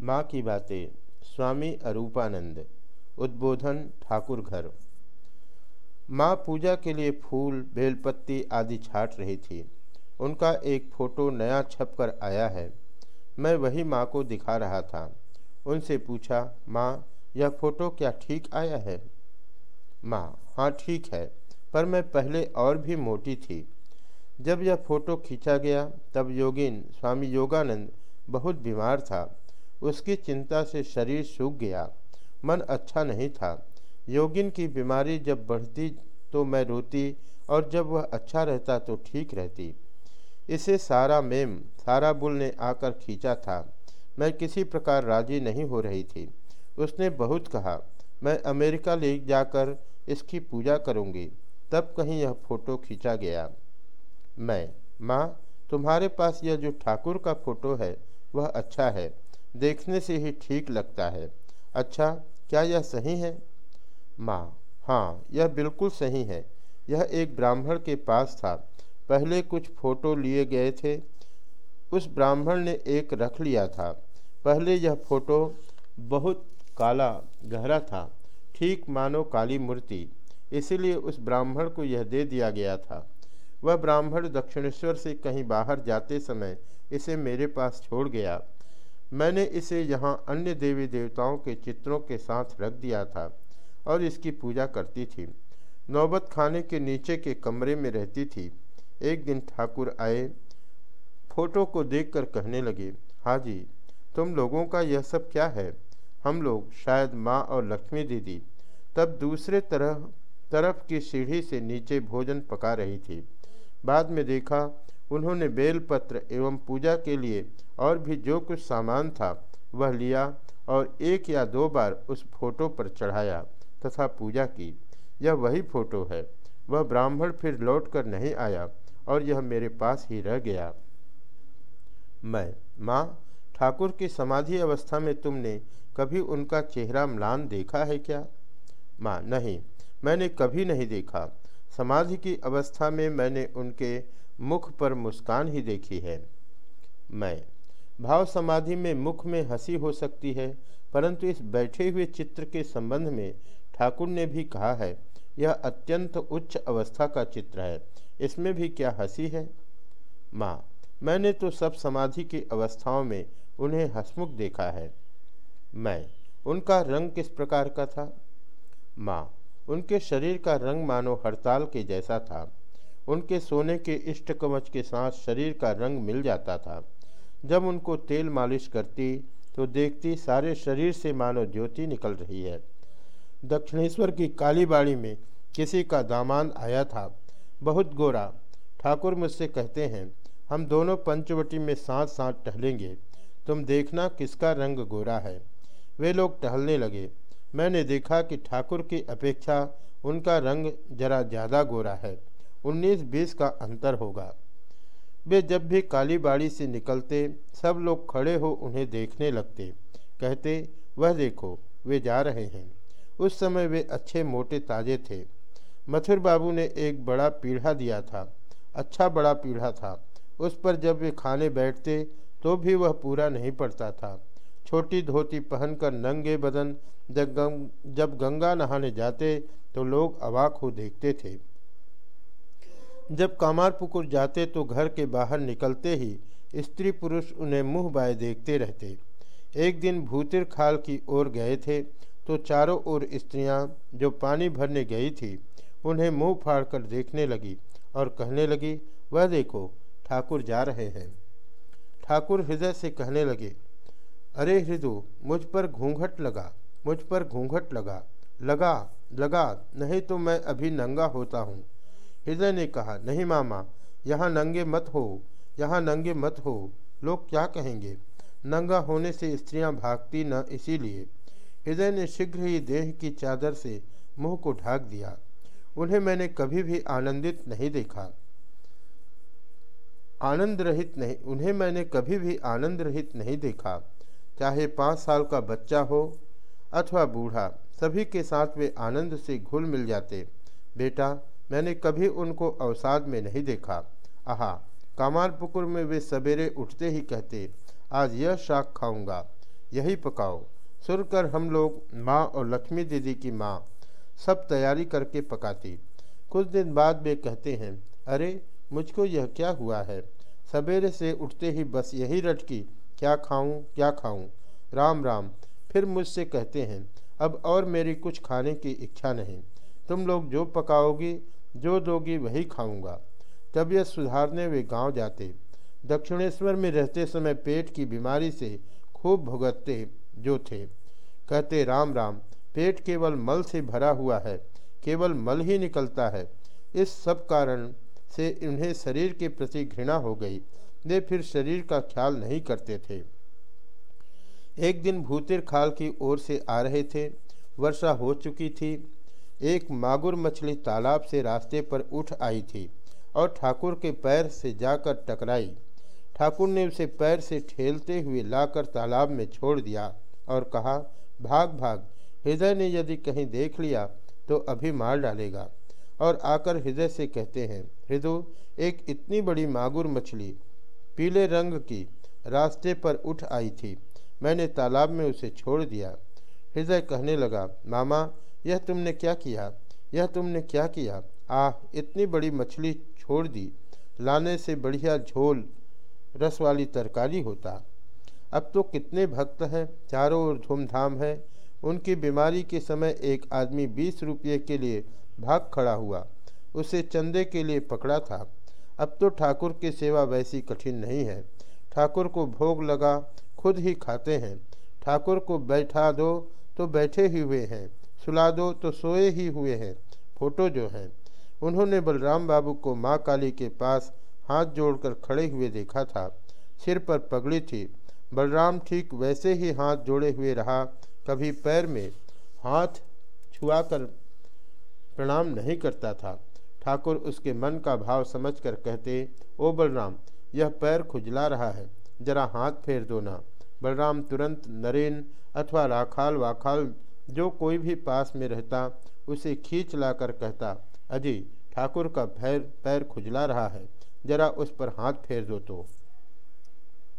माँ की बातें, स्वामी अरूपानंद, उद्बोधन ठाकुर घर। माँ पूजा के लिए फूल, बेलपत्ती आदि छाट रही थी। उनका एक फ़ोटो नया छप कर आया है। मैं वही माँ को दिखा रहा था। उनसे पूछा, माँ, यह फ़ोटो क्या ठीक आया है? माँ हाँ ठीक है, पर मैं पहले और भी मोटी थी। जब यह फ़ोटो खींचा गया, तब योगिन, स्वामी योगानंद बहुत बीमार था। उसकी चिंता से शरीर सूख गया। मन अच्छा नहीं था। योगिन की बीमारी जब बढ़ती तो मैं रोती और जब वह अच्छा रहता तो ठीक रहती। इसे सारा मेम, सारा बुल ने आकर खींचा था। मैं किसी प्रकार राज़ी नहीं हो रही थी। उसने बहुत कहा, मैं अमेरिका ले जाकर इसकी पूजा करूँगी। तब कहीं यह फ़ोटो खींचा गया। मैं, माँ, तुम्हारे पास यह जो ठाकुर का फ़ोटो है, वह अच्छा है। देखने से ही ठीक लगता है। अच्छा क्या यह सही है? माँ हाँ यह बिल्कुल सही है। यह एक ब्राह्मण के पास था। पहले कुछ फ़ोटो लिए गए थे। उस ब्राह्मण ने एक रख लिया था। पहले यह फ़ोटो बहुत काला, गहरा था। ठीक मानो काली मूर्ति। इसीलिए उस ब्राह्मण को यह दे दिया गया था। वह ब्राह्मण दक्षिणेश्वर से कहीं बाहर जाते समय इसे मेरे पास छोड़ गया। मैंने इसे यहाँ अन्य देवी देवताओं के चित्रों के साथ रख दिया था और इसकी पूजा करती थी। नौबत खाने के नीचे के कमरे में रहती थी। एक दिन ठाकुर आए, फ़ोटो को देखकर कहने लगे हाँ जी, तुम लोगों का यह सब क्या है? हम लोग शायद माँ और लक्ष्मी दीदी। तब दूसरे तरह, तरफ़ की सीढ़ी से नीचे भोजन पका रही थी। बाद में देखा उन्होंने बेलपत्र एवं पूजा के लिए और भी जो कुछ सामान था, वह लिया और एक या दो बार उस फ़ोटो पर चढ़ाया तथा पूजा की। यह वही फ़ोटो है। वह ब्राह्मण फिर लौट कर नहीं आया और यह मेरे पास ही रह गया। मैं, माँ, ठाकुर की समाधि अवस्था में तुमने कभी उनका चेहरा म्लान देखा है क्या? माँ, नहीं, मैंने कभी नहीं देखा। समाधि की अवस्था में मैंने उनके मुख पर मुस्कान ही देखी है। मैं भाव समाधि में मुख में हँसी हो सकती है, परंतु इस बैठे हुए चित्र के संबंध में ठाकुर ने भी कहा है, यह अत्यंत उच्च अवस्था का चित्र है, इसमें भी क्या हँसी है? माँ, मैंने तो सब समाधि की अवस्थाओं में उन्हें हसमुख देखा है। मैं, उनका रंग किस प्रकार का था? माँ उनके शरीर का रंग मानो हड़ताल के जैसा था। उनके सोने के इष्ट कवच के साथ शरीर का रंग मिल जाता था। जब उनको तेल मालिश करती तो देखती सारे शरीर से मानो ज्योति निकल रही है। दक्षिणेश्वर की कालीबाड़ी में किसी का दामान आया था। बहुत गोरा। ठाकुर मुझसे कहते हैं, हम दोनों पंचवटी में साथ साथ टहलेंगे। तुम देखना किसका रंग गोरा है। वे लोग टहलने लगे। मैंने देखा कि ठाकुर की अपेक्षा उनका रंग जरा ज़्यादा गोरा है। उन्नीस बीस का अंतर होगा। वे जब भी काली बाड़ी से निकलते, सब लोग खड़े हो उन्हें देखने लगते। कहते, वह देखो, वे जा रहे हैं। उस समय वे अच्छे मोटे ताजे थे। मथुर बाबू ने एक बड़ा पीढ़ा दिया था। अच्छा बड़ा पीढ़ा था। उस पर जब वे खाने बैठते तो भी वह पूरा नहीं पड़ता था। छोटी धोती पहनकर नंगे बदन जब जब गंगा नहाने जाते तो लोग अवाक हो देखते थे। जब कामारपुकुर जाते तो घर के बाहर निकलते ही स्त्री पुरुष उन्हें मुँह बाय देखते रहते। एक दिन भूतिर खाल की ओर गए थे तो चारों ओर स्त्रियाँ जो पानी भरने गई थी, उन्हें मुँह फाड़कर देखने लगी और कहने लगी, वह देखो, ठाकुर जा रहे हैं। ठाकुर हृदय से कहने लगे अरे हृदय मुझ पर घूंघट लगा, मुझ पर घूंघट लगा। लगा लगा, नहीं तो मैं अभी नंगा होता हूँ। हृदय ने कहा, नहीं मामा, यहाँ नंगे मत हो, यहाँ नंगे मत हो। लोग क्या कहेंगे? नंगा होने से स्त्रियाँ भागती न, इसीलिए। हृदय ने शीघ्र ही देह की चादर से मुँह को ढाक दिया। उन्हें मैंने कभी भी आनंदित नहीं देखा। आनंद रहित नहीं, उन्हें मैंने कभी भी आनंद रहित नहीं देखा। चाहे पाँच साल का बच्चा हो अथवा बूढ़ा, सभी के साथ वे आनंद से घुल मिल जाते। बेटा, मैंने कभी उनको अवसाद में नहीं देखा। आहा, कामारपुकुर में वे सवेरे उठते ही कहते, आज यह शाक खाऊँगा। यही पकाओ। सुनकर हम लोग माँ और लक्ष्मी दीदी की माँ सब तैयारी करके पकाती। कुछ दिन बाद वे कहते हैं, अरे, मुझको यह क्या हुआ है? सवेरे से उठते ही बस यही रटकी। क्या खाऊं क्या खाऊं? राम राम। फिर मुझसे कहते हैं, अब और मेरी कुछ खाने की इच्छा नहीं। तुम लोग जो पकाओगी, जो दोगी वही खाऊँगा। तबीयत सुधारने वे गाँव जाते। दक्षिणेश्वर में रहते समय पेट की बीमारी से खूब भुगतते जो थे। कहते, राम राम, पेट केवल मल से भरा हुआ है, केवल मल ही निकलता है। इस सब कारण से उन्हें शरीर के प्रति घृणा हो गई। वे फिर शरीर का ख्याल नहीं करते थे। एक दिन भूतिर खाल की ओर से आ रहे थे। वर्षा हो चुकी थी। एक मागुर मछली तालाब से रास्ते पर उठ आई थी और ठाकुर के पैर से जाकर टकराई। ठाकुर ने उसे पैर से ठेलते हुए लाकर तालाब में छोड़ दिया और कहा, भाग भाग, हृदय ने यदि कहीं देख लिया तो अभी मार डालेगा। और आकर हृदय से कहते हैं, हृदय, एक इतनी बड़ी मागुर मछली पीले रंग की रास्ते पर उठ आई थी। मैंने तालाब में उसे छोड़ दिया। हृदय कहने लगा, मामा, यह तुमने क्या किया? यह तुमने क्या किया? आह, इतनी बड़ी मछली छोड़ दी। लाने से बढ़िया झोल रस वाली तरकारी होता। अब तो कितने भक्त हैं, चारों ओर धूमधाम है। उनकी बीमारी के समय एक आदमी बीस रुपये के लिए भाग खड़ा हुआ। उसे चंदे के लिए पकड़ा था। अब तो ठाकुर की सेवा वैसी कठिन नहीं है। ठाकुर को भोग लगा, खुद ही खाते हैं। ठाकुर को बैठा दो तो बैठे ही हुए हैं। सुला दो तो सोए ही हुए हैं। फ़ोटो जो हैं। उन्होंने बलराम बाबू को माँ काली के पास हाथ जोड़कर खड़े हुए देखा था। सिर पर पगड़ी थी। बलराम ठीक वैसे ही हाथ जोड़े हुए रहा, कभी पैर में हाथ छुआकर प्रणाम नहीं करता था। ठाकुर उसके मन का भाव समझकर कहते, ओ बलराम, यह पैर खुजला रहा है, जरा हाथ फेर दो ना। बलराम, तुरंत नरेन अथवा राखाल वाखाल, जो कोई भी पास में रहता, उसे खींच लाकर कहता, अजी, ठाकुर का पैर पैर खुजला रहा है, जरा उस पर हाथ फेर दो तो।